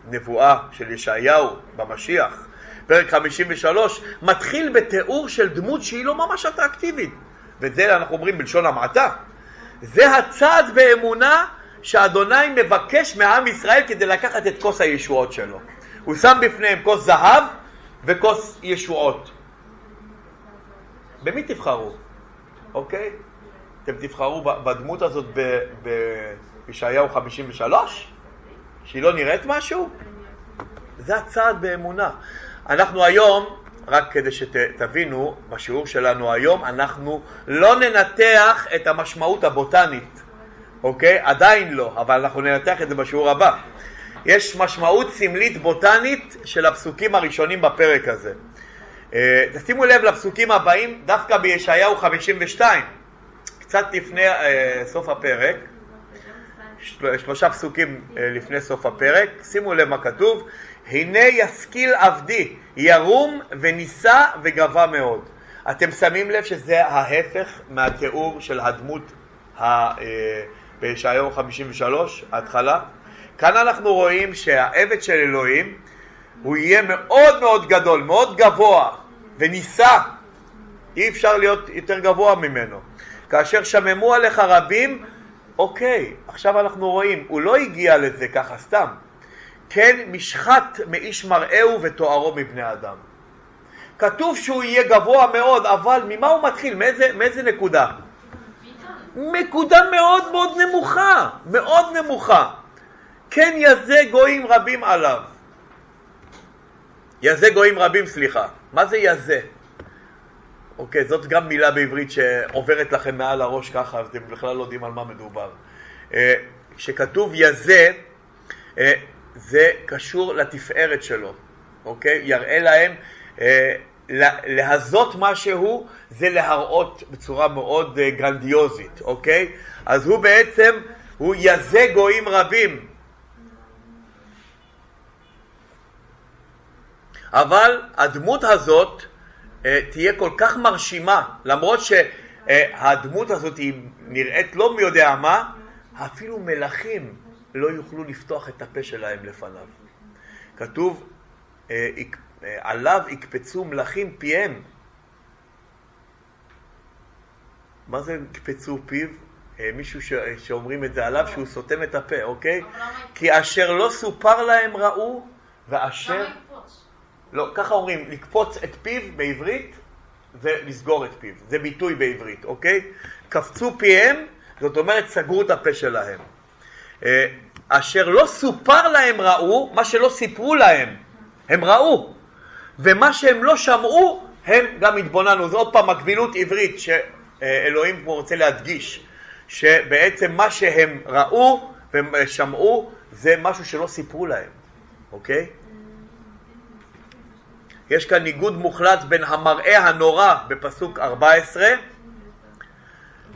הנבואה של ישעיהו במשיח, פרק 53, מתחיל בתיאור של דמות שהיא לא ממש אטרקטיבית, וזה אנחנו אומרים בלשון המעטה. זה הצעד באמונה שאדוני מבקש מעם ישראל כדי לקחת את כוס הישועות שלו. הוא שם בפניהם כוס זהב וכוס ישועות. במי תבחרו? אוקיי? אתם תבחרו בדמות הזאת בישעיהו 53? שהיא לא נראית משהו? זה הצעד באמונה. אנחנו היום, רק כדי שתבינו, בשיעור שלנו היום, אנחנו לא ננתח את המשמעות הבוטנית, אוקיי? עדיין לא, אבל אנחנו ננתח את זה בשיעור הבא. יש משמעות סמלית בוטנית של הפסוקים הראשונים בפרק הזה. אה, תשימו לב לפסוקים הבאים, דווקא בישעיהו 52, קצת לפני uh, סוף הפרק, של, שלושה פסוקים uh, לפני סוף הפרק, שימו לב מה כתוב, הנה ישכיל עבדי, ירום ונישא וגבה מאוד. אתם שמים לב שזה ההפך מהתיאור של הדמות ה... אה, בישעיהו 53, ההתחלה? כאן אנחנו רואים שהעבד של אלוהים הוא יהיה מאוד מאוד גדול, מאוד גבוה, ונישא, אי אפשר להיות יותר גבוה ממנו. כאשר שממו עליך רבים, אוקיי, עכשיו אנחנו רואים, הוא לא הגיע לזה ככה סתם. כן משחת מאיש מראהו ותוארו מבני אדם. כתוב שהוא יהיה גבוה מאוד, אבל ממה הוא מתחיל? מאיזה, מאיזה נקודה? נקודה מאוד מאוד נמוכה, מאוד נמוכה. כן יזה גויים רבים עליו. יזה גויים רבים, סליחה. מה זה יזה? אוקיי, זאת גם מילה בעברית שעוברת לכם מעל הראש ככה, ואתם בכלל לא יודעים על מה מדובר. אה, כשכתוב יזה, אה, זה קשור לתפארת שלו, אוקיי? יראה להם, אה, להזות משהו זה להראות בצורה מאוד גרנדיוזית, אוקיי? אז הוא בעצם, הוא יזה גויים רבים. אבל הדמות הזאת אה, תהיה כל כך מרשימה, למרות שהדמות הזאת היא נראית לא מי יודע מה, אפילו מלכים לא יוכלו לפתוח את הפה שלהם לפניו. כתוב, אה, אה, עליו יקפצו מלכים פיהם. מה זה יקפצו פיו? מישהו ש... שאומרים את זה עליו שהוא סותם את הפה, אוקיי? כי אשר לא סופר להם ראו ואשר... לא, ככה אומרים, לקפוץ את פיו בעברית ולסגור את פיו. זה ביטוי בעברית, אוקיי? קפצו פיהם, זאת אומרת סגרו את הפה שלהם. אה, אשר לא סופר להם ראו, מה שלא סיפרו להם, הם ראו. ומה שהם לא שמעו, הם גם התבוננו. זו עוד פעם מקבילות עברית שאלוהים רוצה להדגיש, שבעצם מה שהם ראו ושמעו זה משהו שלא סיפרו להם, אוקיי? יש כאן ניגוד מוחלט בין המראה הנורא בפסוק 14,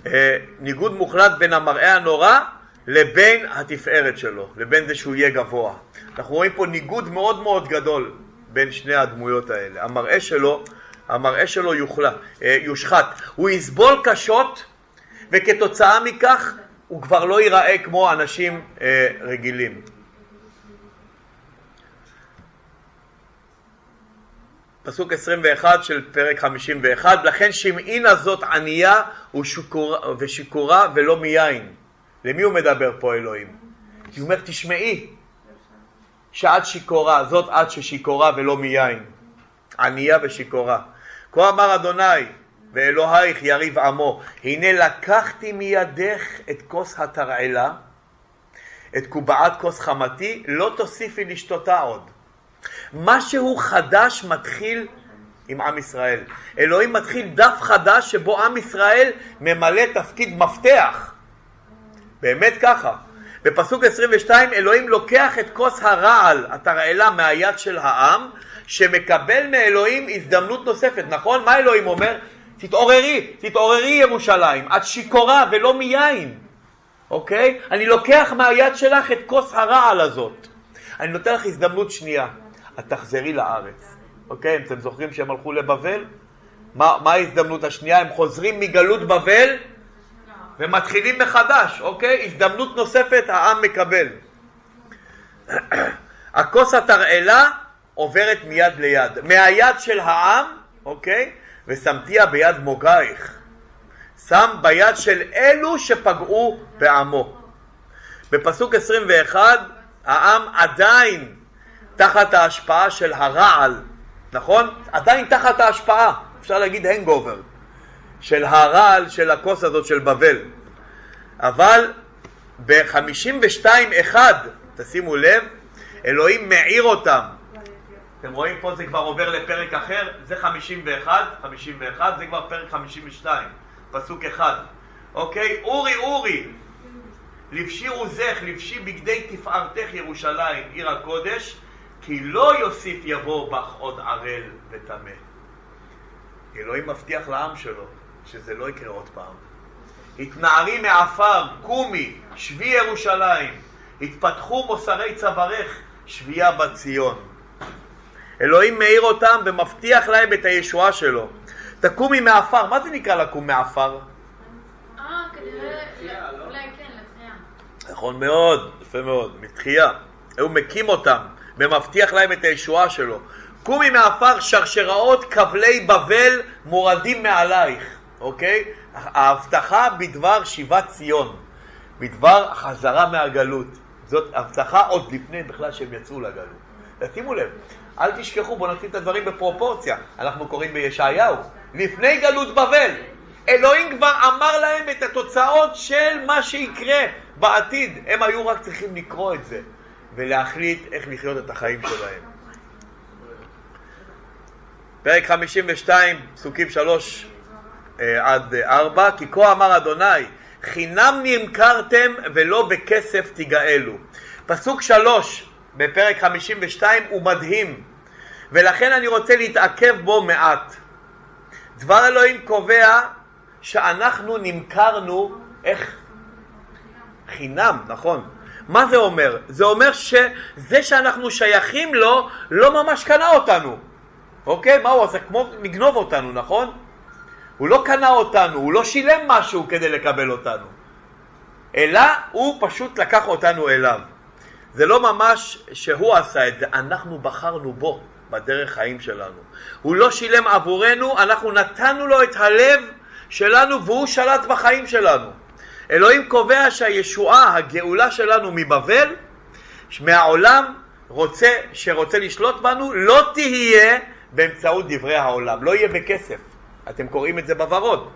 אה, ניגוד מוחלט בין המראה הנורא לבין התפארת שלו, לבין זה שהוא יהיה גבוה. אנחנו רואים פה ניגוד מאוד מאוד גדול בין שני הדמויות האלה. המראה שלו, המראה שלו יוחלה, אה, יושחת. הוא יסבול קשות וכתוצאה מכך הוא כבר לא ייראה כמו אנשים אה, רגילים. פסוק 21 של פרק 51, לכן שמעין הזאת ענייה ושיכורה ולא מיין. למי הוא מדבר פה אלוהים? כי הוא אומר תשמעי שאת שיכורה, זאת את ששיכורה ולא מיין. ענייה ושיכורה. כה אמר אדוני ואלוהיך יריב עמו, הנה לקחתי מידך את כוס התרעלה, את קובעת כוס חמתי, לא תוסיפי לשתותה עוד. משהו חדש מתחיל עם עם ישראל. אלוהים מתחיל דף חדש שבו עם ישראל ממלא תפקיד מפתח. באמת ככה. בפסוק 22 אלוהים לוקח את כוס הרעל, התרעלה, מהיד של העם, שמקבל מאלוהים הזדמנות נוספת, נכון? מה אלוהים אומר? תתעוררי, תתעוררי ירושלים, את שיכורה ולא מיין, אוקיי? אני לוקח מהיד שלך את כוס הרעל הזאת. אני נותן לך הזדמנות שנייה. את תחזרי לארץ. אוקיי? אתם זוכרים שהם הלכו לבבל? מה, מה ההזדמנות השנייה? הם חוזרים מגלות בבל ומתחילים מחדש, אוקיי? הזדמנות נוספת העם מקבל. [CLEARS THROAT] הכוס התרעלה עוברת מיד ליד. מהיד של העם, אוקיי? ושמתיה ביד מוגייך. שם ביד של אלו שפגעו בעמו. בפסוק 21 העם עדיין תחת ההשפעה של הרעל, נכון? עדיין תחת ההשפעה, אפשר להגיד הנגובר, של הרעל של הכוס הזאת של בבל. אבל ב-52 אחד, תשימו לב, אלוהים מעיר אותם. אתם רואים פה זה כבר עובר לפרק אחר, זה 51, 51, זה כבר פרק 52, פסוק אחד. אוקיי? אורי אורי, לבשי עוזך, לבשי בגדי תפארתך ירושלים, עיר הקודש, כי לא יוסיף יבוא בך עוד ערל וטמא. אלוהים מבטיח לעם שלו שזה לא יקרה עוד פעם. התנערי מעפר, קומי, שבי ירושלים, התפתחו מוסרי צווארך, שבייה בציון. אלוהים מאיר אותם ומבטיח להם את הישועה שלו. תקומי מעפר, מה זה נקרא לקום מעפר? אה, כנראה, אולי כן, לתחייה. נכון מאוד, יפה מאוד, מתחייה. הוא מקים אותם ומבטיח להם את הישועה שלו. קומי מעפר שרשראות כבלי בבל מורדים מעלייך, אוקיי? ההבטחה בדבר שיבת ציון, בדבר החזרה מהגלות. זאת הבטחה עוד לפני בכלל שהם יצאו לגלות. שימו לב, אל תשכחו, בואו נשים את הדברים בפרופורציה. אנחנו קוראים בישעיהו, לפני גלות בבל. אלוהים כבר אמר להם את התוצאות של מה שיקרה בעתיד. הם היו רק צריכים לקרוא את זה ולהחליט איך לחיות את החיים שלהם. פרק 52, פסוקים 3 אה, עד 4, כי כה אמר אדוני, חינם נמכרתם ולא בכסף תגאלו. פסוק 3 בפרק 52 הוא מדהים, ולכן אני רוצה להתעכב בו מעט. דבר אלוהים קובע שאנחנו נמכרנו, איך? חינם, נכון. מה זה אומר? זה אומר שזה שאנחנו שייכים לו לא ממש קנה אותנו. אוקיי? מה הוא עושה? כמו לגנוב אותנו, נכון? הוא לא קנה אותנו, הוא לא שילם משהו כדי לקבל אותנו. אלא הוא פשוט לקח אותנו אליו. זה לא ממש שהוא עשה את זה, אנחנו בחרנו בו בדרך חיים שלנו. הוא לא שילם עבורנו, אנחנו נתנו לו את הלב שלנו והוא שלט בחיים שלנו. אלוהים קובע שהישועה, הגאולה שלנו מבבל, מהעולם רוצה, שרוצה לשלוט בנו, לא תהיה באמצעות דברי העולם, לא יהיה בכסף. אתם קוראים את זה בוורוד.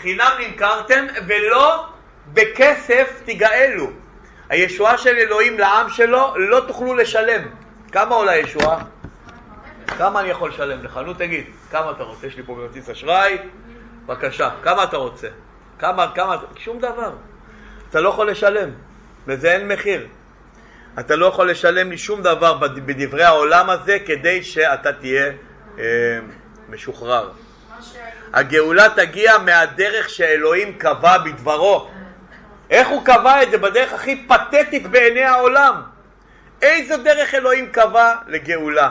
חינם נמכרתם ולא בכסף תגאלו. הישועה של אלוהים לעם שלו לא תוכלו לשלם. כמה עולה ישועה? כמה אני יכול לשלם לך? נו תגיד, כמה אתה רוצה? יש לי פה כרטיס אשראי, בבקשה, כמה אתה רוצה? כמה, כמה, שום דבר. אתה לא יכול לשלם, לזה אין מחיר. אתה לא יכול לשלם לי שום דבר בדברי העולם הזה כדי שאתה תהיה אה, משוחרר. הגאולה תגיע מהדרך שאלוהים קבע בדברו. איך הוא קבע את זה? בדרך הכי פתטית בעיני העולם. איזו דרך אלוהים קבע לגאולה?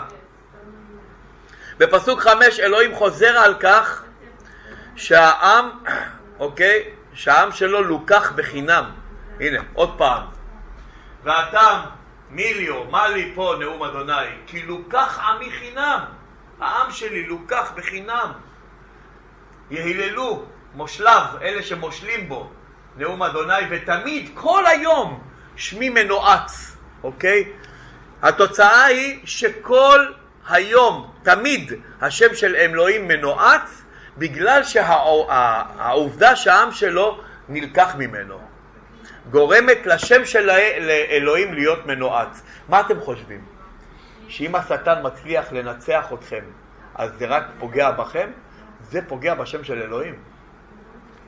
בפסוק חמש אלוהים חוזר על כך שהעם, אוקיי, שהעם שלו לוקח בחינם. הנה, עוד פעם. ואתה מיליו, מה לי פה נאום אדוני? כי לוקח עמי חינם. העם שלי לוקח בחינם. יהיללו מושליו, אלה שמושלים בו, נאום אדוני, ותמיד, כל היום, שמי מנועץ, אוקיי? התוצאה היא שכל היום, תמיד, השם של אלוהים מנועץ, בגלל שהעובדה שהעם שלו נלקח ממנו. גורמת לשם של אלוהים להיות מנועץ. מה אתם חושבים? שאם השטן מצליח לנצח אתכם, אז זה רק פוגע בכם? זה פוגע בשם של אלוהים.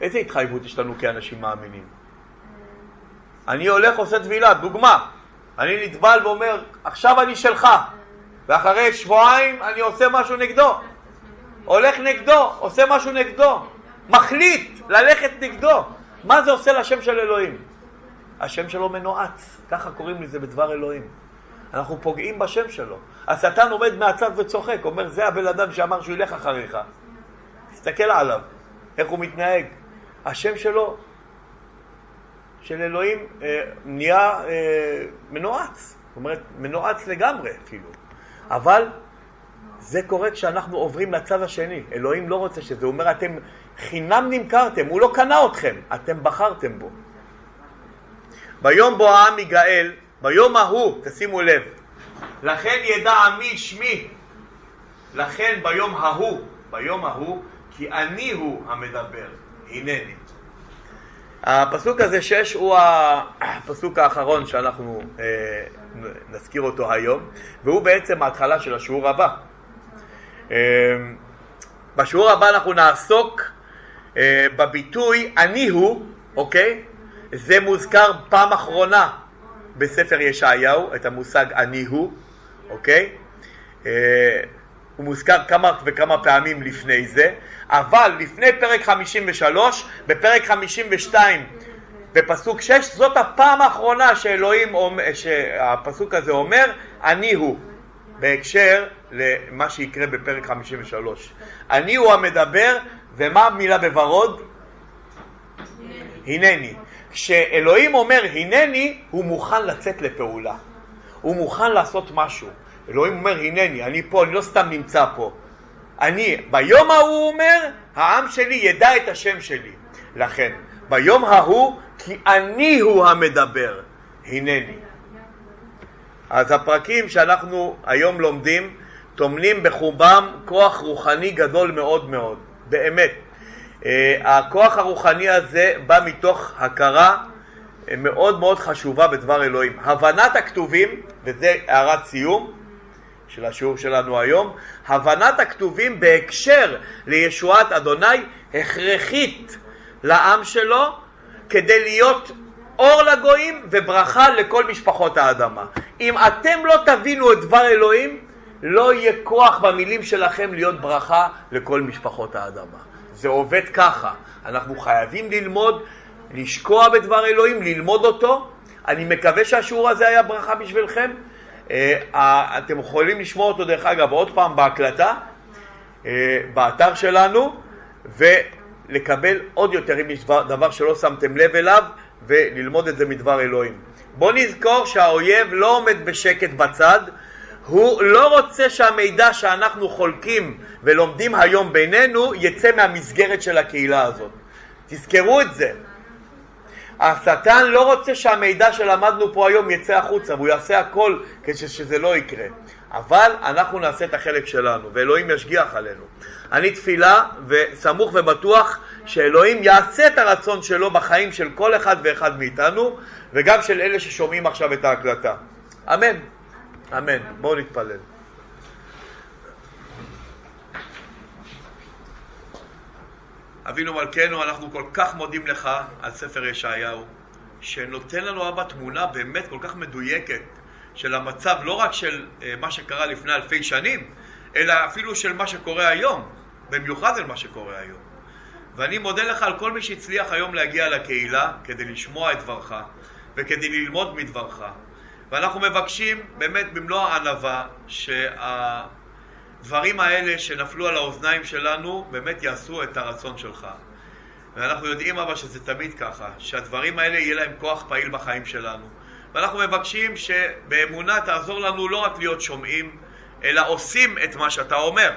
איזה התחייבות יש לנו כאנשים מאמינים? אני הולך, עושה טבילה, דוגמה. אני נטבל ואומר, עכשיו אני שלך, ואחרי שבועיים אני עושה משהו נגדו. הולך נגדו, עושה משהו נגדו. מחליט ללכת נגדו. מה זה עושה לשם של אלוהים? השם שלו מנועץ, ככה קוראים לזה בדבר אלוהים. אנחנו פוגעים בשם שלו. השטן עומד מהצד וצוחק, אומר, זה הבן אדם שאמר שהוא ילך אחריך. תסתכל עליו, איך הוא מתנהג. השם שלו, של אלוהים, אה, נהיה אה, מנועץ. זאת אומרת, מנועץ לגמרי אפילו. אבל זה קורה כשאנחנו עוברים לצד השני. אלוהים לא רוצה שזה. הוא אומר, אתם חינם נמכרתם, הוא לא קנה אתכם, אתם בחרתם בו. ביום בו העם יגאל, ביום ההוא, תשימו לב, לכן ידע עמי שמי, לכן ביום ההוא, ביום ההוא, כי אני הוא המדבר, הנני. הפסוק הזה שש הוא הפסוק האחרון שאנחנו אה, נזכיר אותו היום, והוא בעצם ההתחלה של השיעור הבא. אה, בשיעור הבא אנחנו נעסוק אה, בביטוי אני הוא, אוקיי? זה מוזכר פעם אחרונה בספר ישעיהו, את המושג אני הוא, אוקיי? אה, הוא מוזכר כמה וכמה פעמים לפני זה, אבל לפני פרק 53, בפרק 52, בפסוק 6, זאת הפעם האחרונה שאלוהים, שהפסוק הזה אומר, אני הוא. בהקשר למה שיקרה בפרק 53. אני הוא המדבר, ומה המילה בוורוד? הנני. כשאלוהים אומר הנני, הוא מוכן לצאת לפעולה. הוא מוכן לעשות משהו. אלוהים אומר הנני, אני פה, אני לא סתם נמצא פה. אני, ביום ההוא אומר, העם שלי ידע את השם שלי. לכן, ביום ההוא, כי אני הוא המדבר, הנני. אז הפרקים שאנחנו היום לומדים טומנים בחובם כוח רוחני גדול מאוד מאוד, באמת. אה, הכוח הרוחני הזה בא מתוך הכרה אה, מאוד מאוד חשובה בדבר אלוהים. הבנת הכתובים, וזה הערת סיום של השיעור שלנו היום, הבנת הכתובים בהקשר לישועת אדוני הכרחית לעם שלו כדי להיות אור לגויים וברכה לכל משפחות האדמה. אם אתם לא תבינו את דבר אלוהים, לא יהיה כוח במילים שלכם להיות ברכה לכל משפחות האדמה. זה עובד ככה. אנחנו חייבים ללמוד, לשקוע בדבר אלוהים, ללמוד אותו. אני מקווה שהשיעור הזה היה ברכה בשבילכם. אה, אתם יכולים לשמוע אותו דרך אגב עוד פעם בהקלטה, אה, באתר שלנו, ולקבל עוד יותר אם יש דבר שלא שמתם לב אליו, וללמוד את זה מדבר אלוהים. בואו נזכור שהאויב לא עומד בשקט בצד, הוא לא רוצה שהמידע שאנחנו חולקים ולומדים היום בינינו יצא מהמסגרת של הקהילה הזאת. תזכרו את זה. השטן לא רוצה שהמידע שלמדנו פה היום יצא החוצה, והוא יעשה הכל כדי שזה לא יקרה. אבל אנחנו נעשה את החלק שלנו, ואלוהים ישגיח עלינו. אני תפילה וסמוך ובטוח שאלוהים יעשה את הרצון שלו בחיים של כל אחד ואחד מאיתנו, וגם של אלה ששומעים עכשיו את ההקלטה. אמן. אמן. בואו נתפלל. אבינו מלכנו, אנחנו כל כך מודים לך על ספר ישעיהו, שנותן לנו אבא תמונה באמת כל כך מדויקת של המצב, לא רק של אה, מה שקרה לפני אלפי שנים, אלא אפילו של מה שקורה היום, במיוחד על מה שקורה היום. ואני מודה לך על כל מי שהצליח היום להגיע לקהילה כדי לשמוע את דברך וכדי ללמוד מדברך. ואנחנו מבקשים באמת במלוא הענווה שהדברים האלה שנפלו על האוזניים שלנו באמת יעשו את הרצון שלך. ואנחנו יודעים אבל שזה תמיד ככה, שהדברים האלה יהיה להם כוח פעיל בחיים שלנו. ואנחנו מבקשים שבאמונה תעזור לנו לא רק להיות שומעים, אלא עושים את מה שאתה אומר.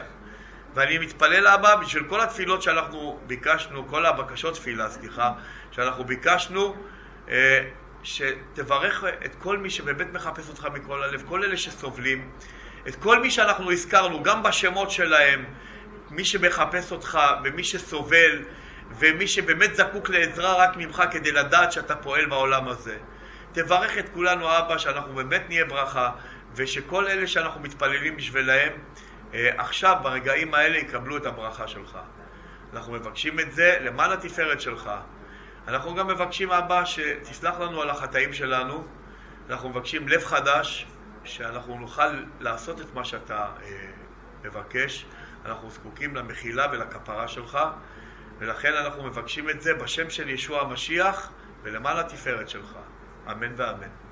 ואני מתפלל אבא בשביל כל התפילות שאנחנו ביקשנו, כל הבקשות תפילה, סליחה, שאנחנו ביקשנו, אה, שתברך את כל מי שבאמת מחפש אותך מכל הלב, כל אלה שסובלים, את כל מי שאנחנו הזכרנו, גם בשמות שלהם, מי שמחפש אותך ומי שסובל ומי שבאמת זקוק לעזרה רק ממך כדי לדעת שאתה פועל בעולם הזה. תברך את כולנו אבא שאנחנו באמת נהיה ברכה ושכל אלה שאנחנו מתפללים בשבילהם אה, עכשיו, ברגעים האלה, יקבלו את הברכה שלך. אנחנו מבקשים את זה למען התפארת שלך. אנחנו גם מבקשים, אבא, שתסלח לנו על החטאים שלנו. אנחנו מבקשים לב חדש, שאנחנו נוכל לעשות את מה שאתה אה, מבקש. אנחנו זקוקים למחילה ולכפרה שלך, ולכן אנחנו מבקשים את זה בשם של ישוע המשיח ולמען התפארת שלך. אמן ואמן.